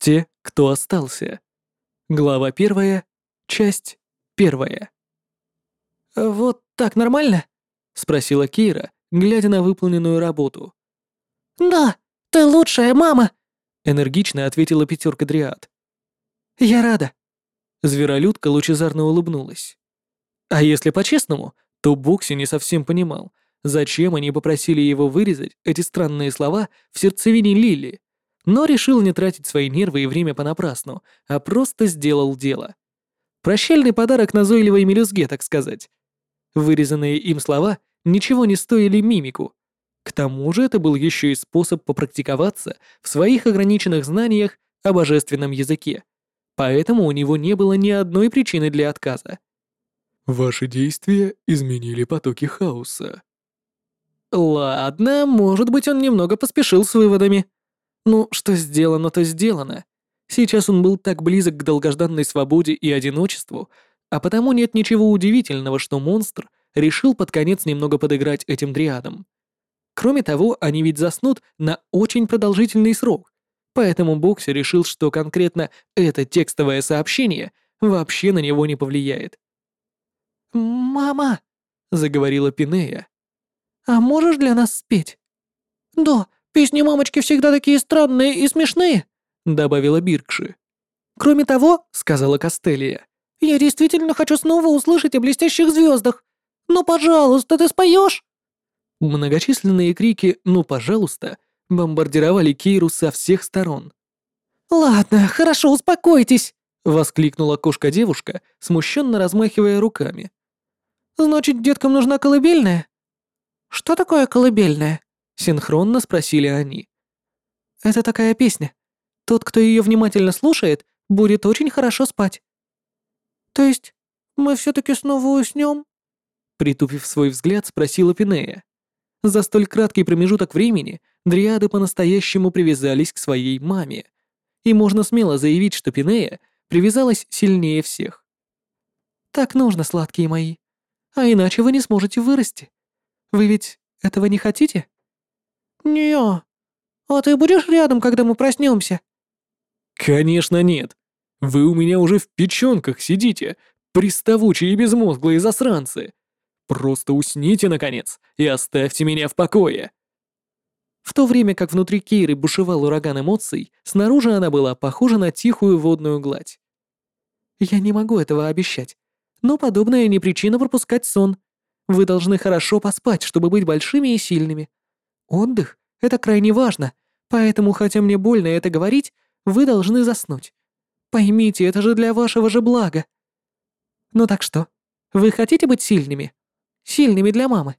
Те, кто остался. Глава первая, часть первая. «Вот так нормально?» — спросила Кира, глядя на выполненную работу. «Да, ты лучшая мама!» — энергично ответила пятерка Дриад. «Я рада». Зверолюдка лучезарно улыбнулась. А если по-честному, то Бокси не совсем понимал, зачем они попросили его вырезать эти странные слова в сердцевине Лили, но решил не тратить свои нервы и время понапрасну, а просто сделал дело. Прощальный подарок назойливой мелюзге, так сказать. Вырезанные им слова ничего не стоили мимику. К тому же это был еще и способ попрактиковаться в своих ограниченных знаниях о божественном языке поэтому у него не было ни одной причины для отказа. Ваши действия изменили потоки хаоса. Ладно, может быть, он немного поспешил с выводами. Ну, что сделано, то сделано. Сейчас он был так близок к долгожданной свободе и одиночеству, а потому нет ничего удивительного, что монстр решил под конец немного подыграть этим дриадам. Кроме того, они ведь заснут на очень продолжительный срок, Поэтому Бокси решил, что конкретно это текстовое сообщение вообще на него не повлияет. «Мама!» — заговорила Пинея. «А можешь для нас спеть?» «Да, песни мамочки всегда такие странные и смешные», — добавила Биркши. «Кроме того», — сказала Костелия, «я действительно хочу снова услышать о блестящих звездах. Ну, пожалуйста, ты споешь?» Многочисленные крики «ну, пожалуйста» бомбардировали Кейру со всех сторон. «Ладно, хорошо, успокойтесь!» — воскликнула кошка-девушка, смущенно размахивая руками. «Значит, деткам нужна колыбельная?» «Что такое колыбельная?» — синхронно спросили они. «Это такая песня. Тот, кто ее внимательно слушает, будет очень хорошо спать». «То есть мы все-таки снова уснем?» Притупив свой взгляд, спросила Пинея. За столь краткий промежуток времени дриады по-настоящему привязались к своей маме. И можно смело заявить, что Пинея привязалась сильнее всех. «Так нужно, сладкие мои. А иначе вы не сможете вырасти. Вы ведь этого не хотите?» «Не, а ты будешь рядом, когда мы проснемся?» «Конечно нет. Вы у меня уже в печенках сидите, приставучие и безмозглые засранцы. Просто усните, наконец, и оставьте меня в покое!» В то время как внутри Кейры бушевал ураган эмоций, снаружи она была похожа на тихую водную гладь. «Я не могу этого обещать, но подобное не причина пропускать сон. Вы должны хорошо поспать, чтобы быть большими и сильными. Отдых — это крайне важно, поэтому, хотя мне больно это говорить, вы должны заснуть. Поймите, это же для вашего же блага. Ну так что, вы хотите быть сильными?» Сильными для мамы».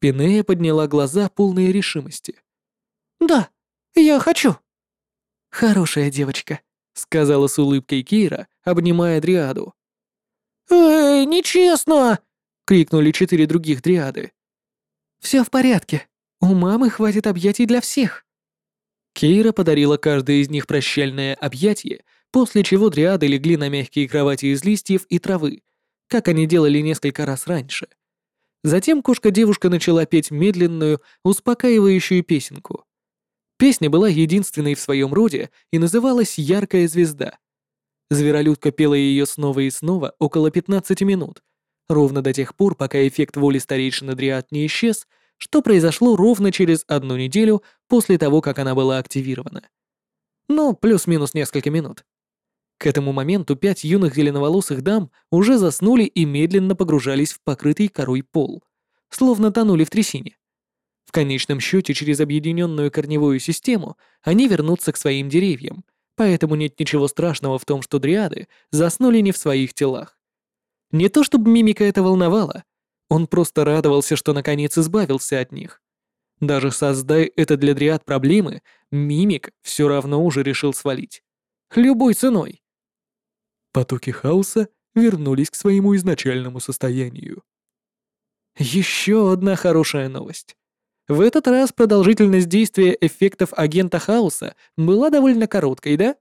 Пинея подняла глаза, полные решимости. «Да, я хочу». «Хорошая девочка», — сказала с улыбкой Кира, обнимая Дриаду. «Эй, нечестно!» — крикнули четыре других Дриады. «Все в порядке. У мамы хватит объятий для всех». Кейра подарила каждой из них прощальное объятие, после чего дриады легли на мягкие кровати из листьев и травы, как они делали несколько раз раньше. Затем кошка-девушка начала петь медленную, успокаивающую песенку. Песня была единственной в своем роде и называлась «Яркая звезда». Зверолюдка пела ее снова и снова около 15 минут, ровно до тех пор, пока эффект воли старейшины Дриад не исчез, что произошло ровно через одну неделю после того, как она была активирована. Ну, плюс-минус несколько минут. К этому моменту пять юных зеленоволосых дам уже заснули и медленно погружались в покрытый корой пол, словно тонули в трясине. В конечном счете, через объединенную корневую систему они вернутся к своим деревьям, поэтому нет ничего страшного в том, что дриады заснули не в своих телах. Не то чтобы мимика это волновала, он просто радовался, что наконец избавился от них. Даже создай это для дриад проблемы, мимик все равно уже решил свалить. Любой ценой. Потоки хаоса вернулись к своему изначальному состоянию. Еще одна хорошая новость. В этот раз продолжительность действия эффектов агента хаоса была довольно короткой, да?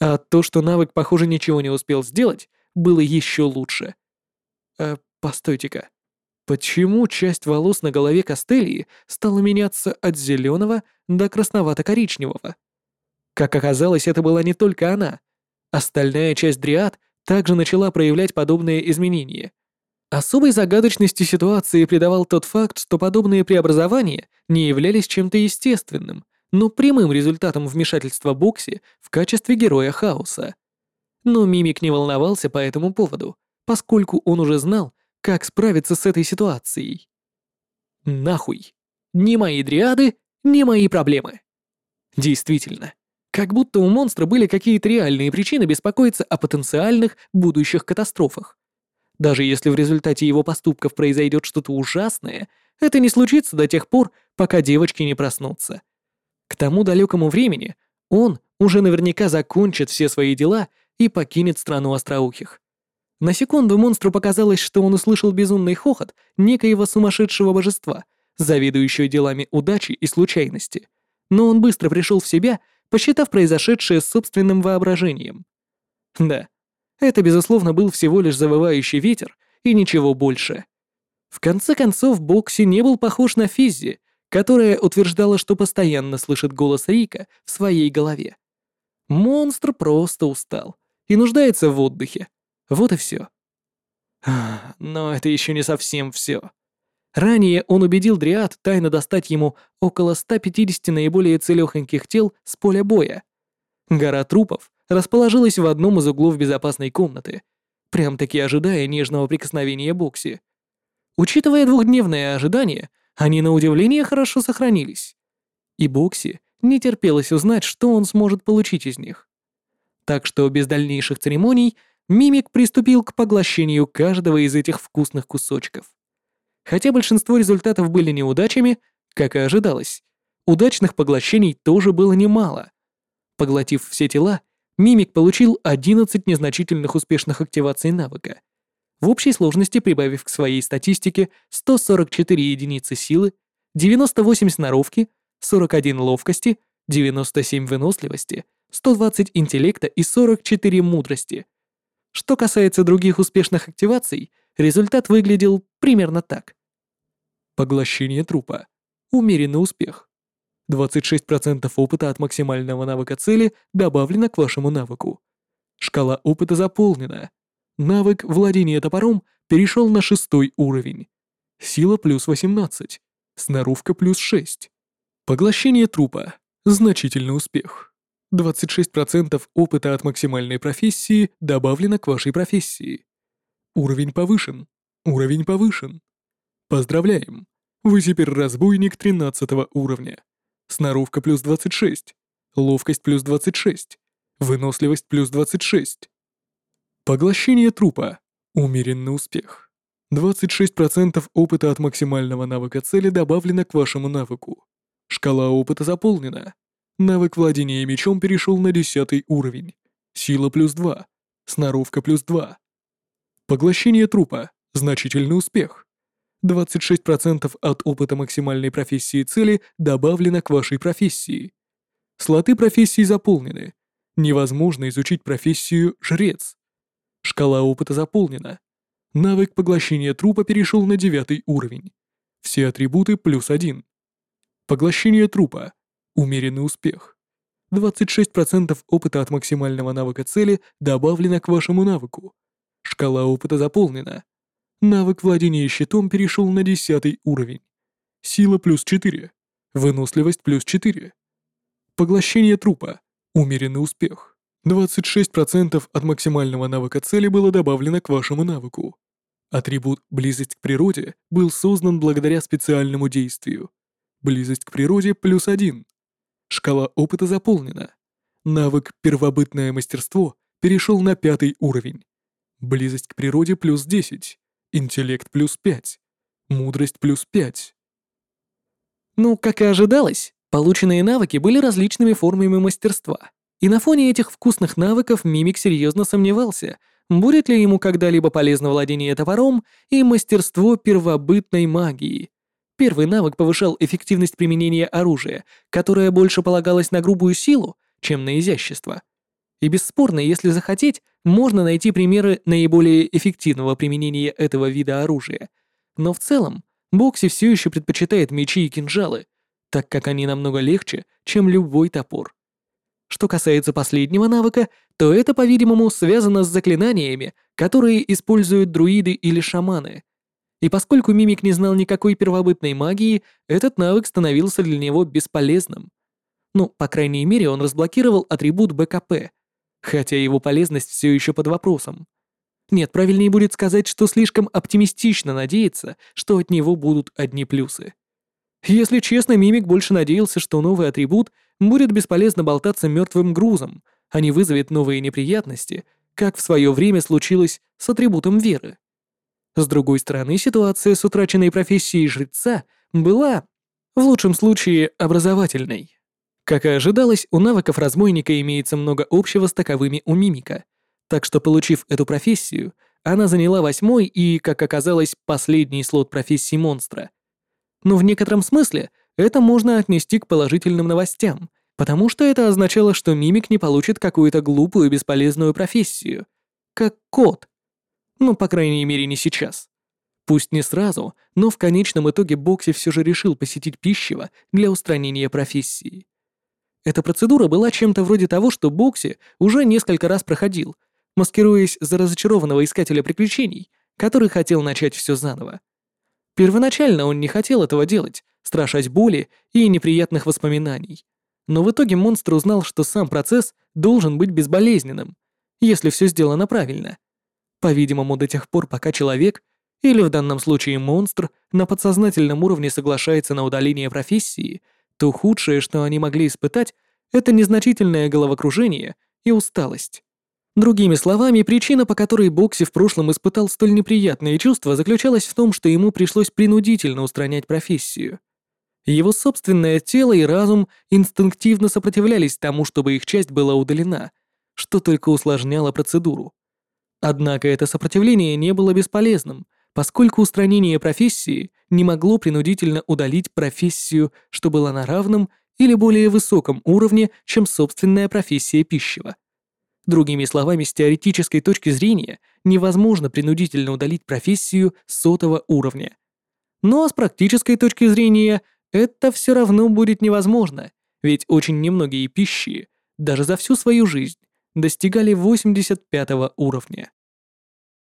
А то, что навык, похоже, ничего не успел сделать, было еще лучше. Э, постойте-ка. Почему часть волос на голове Костелии стала меняться от зеленого до красновато-коричневого? Как оказалось, это была не только она. Остальная часть дриад также начала проявлять подобные изменения. Особой загадочности ситуации придавал тот факт, что подобные преобразования не являлись чем-то естественным, но прямым результатом вмешательства Бокси в качестве героя хаоса. Но Мимик не волновался по этому поводу, поскольку он уже знал, как справиться с этой ситуацией. Нахуй. Ни мои дриады, ни мои проблемы. Действительно, как будто у монстра были какие-то реальные причины беспокоиться о потенциальных будущих катастрофах. Даже если в результате его поступков произойдет что-то ужасное, это не случится до тех пор, пока девочки не проснутся. К тому далекому времени он уже наверняка закончит все свои дела и покинет страну остроухих. На секунду монстру показалось, что он услышал безумный хохот некоего сумасшедшего божества, завидующего делами удачи и случайности. Но он быстро пришел в себя посчитав произошедшее собственным воображением. Да, это, безусловно, был всего лишь завывающий ветер и ничего больше. В конце концов, Бокси не был похож на Физзи, которая утверждала, что постоянно слышит голос Рика в своей голове. Монстр просто устал и нуждается в отдыхе. Вот и все. Но это еще не совсем все. Ранее он убедил Дриад тайно достать ему около 150 наиболее целёхоньких тел с поля боя. Гора трупов расположилась в одном из углов безопасной комнаты, прям-таки ожидая нежного прикосновения Бокси. Учитывая двухдневное ожидание, они на удивление хорошо сохранились. И Бокси не терпелось узнать, что он сможет получить из них. Так что без дальнейших церемоний Мимик приступил к поглощению каждого из этих вкусных кусочков. Хотя большинство результатов были неудачами, как и ожидалось, удачных поглощений тоже было немало. Поглотив все тела, Мимик получил 11 незначительных успешных активаций навыка, в общей сложности прибавив к своей статистике 144 единицы силы, 98 сноровки, 41 ловкости, 97 выносливости, 120 интеллекта и 44 мудрости. Что касается других успешных активаций — Результат выглядел примерно так. Поглощение трупа. Умеренный успех. 26% опыта от максимального навыка цели добавлено к вашему навыку. Шкала опыта заполнена. Навык владения топором перешел на шестой уровень. Сила плюс 18. Сноровка плюс 6. Поглощение трупа. Значительный успех. 26% опыта от максимальной профессии добавлено к вашей профессии. Уровень повышен. Уровень повышен. Поздравляем. Вы теперь разбойник 13 уровня. Сноровка плюс 26. Ловкость плюс 26. Выносливость плюс 26. Поглощение трупа. Умеренный успех. 26% опыта от максимального навыка цели добавлено к вашему навыку. Шкала опыта заполнена. Навык владения мечом перешел на 10 уровень. Сила плюс 2. Сноровка плюс 2. Поглощение трупа. Значительный успех. 26% от опыта максимальной профессии цели добавлено к вашей профессии. Слоты профессии заполнены. Невозможно изучить профессию «жрец». Шкала опыта заполнена. Навык поглощения трупа перешел на девятый уровень. Все атрибуты плюс один. Поглощение трупа. Умеренный успех. 26% опыта от максимального навыка цели добавлено к вашему навыку. Шкала опыта заполнена. Навык владения щитом перешел на 10 уровень. Сила плюс 4. Выносливость плюс 4. Поглощение трупа. Умеренный успех. 26% от максимального навыка цели было добавлено к вашему навыку. Атрибут «Близость к природе» был создан благодаря специальному действию. Близость к природе плюс 1. Шкала опыта заполнена. Навык «Первобытное мастерство» перешел на пятый уровень. Близость к природе плюс 10. Интеллект плюс 5. Мудрость плюс 5. Ну, как и ожидалось, полученные навыки были различными формами мастерства. И на фоне этих вкусных навыков Мимик серьезно сомневался, будет ли ему когда-либо полезно владение топором и мастерство первобытной магии. Первый навык повышал эффективность применения оружия, которое больше полагалось на грубую силу, чем на изящество — и бесспорно, если захотеть, можно найти примеры наиболее эффективного применения этого вида оружия. Но в целом, Бокси все еще предпочитает мечи и кинжалы, так как они намного легче, чем любой топор. Что касается последнего навыка, то это, по-видимому, связано с заклинаниями, которые используют друиды или шаманы. И поскольку мимик не знал никакой первобытной магии, этот навык становился для него бесполезным. Ну, по крайней мере, он разблокировал атрибут БКП, хотя его полезность все еще под вопросом. Нет, правильнее будет сказать, что слишком оптимистично надеяться, что от него будут одни плюсы. Если честно, Мимик больше надеялся, что новый атрибут будет бесполезно болтаться мертвым грузом, а не вызовет новые неприятности, как в свое время случилось с атрибутом веры. С другой стороны, ситуация с утраченной профессией жреца была, в лучшем случае, образовательной. Как и ожидалось, у навыков разбойника имеется много общего с таковыми у мимика, так что, получив эту профессию, она заняла восьмой и, как оказалось, последний слот профессии монстра. Но в некотором смысле это можно отнести к положительным новостям, потому что это означало, что мимик не получит какую-то глупую бесполезную профессию, как кот. Ну, по крайней мере, не сейчас. Пусть не сразу, но в конечном итоге Бокси все же решил посетить пищево для устранения профессии. Эта процедура была чем-то вроде того, что Бокси уже несколько раз проходил, маскируясь за разочарованного искателя приключений, который хотел начать все заново. Первоначально он не хотел этого делать, страшась боли и неприятных воспоминаний. Но в итоге монстр узнал, что сам процесс должен быть безболезненным, если все сделано правильно. По-видимому, до тех пор, пока человек, или в данном случае монстр, на подсознательном уровне соглашается на удаление профессии, то худшее, что они могли испытать, это незначительное головокружение и усталость. Другими словами, причина, по которой Бокси в прошлом испытал столь неприятные чувства, заключалась в том, что ему пришлось принудительно устранять профессию. Его собственное тело и разум инстинктивно сопротивлялись тому, чтобы их часть была удалена, что только усложняло процедуру. Однако это сопротивление не было бесполезным, поскольку устранение профессии не могло принудительно удалить профессию, что была на равном или более высоком уровне, чем собственная профессия пищева. Другими словами, с теоретической точки зрения невозможно принудительно удалить профессию сотого уровня. Но с практической точки зрения это все равно будет невозможно, ведь очень немногие пищи, даже за всю свою жизнь, достигали 85 уровня.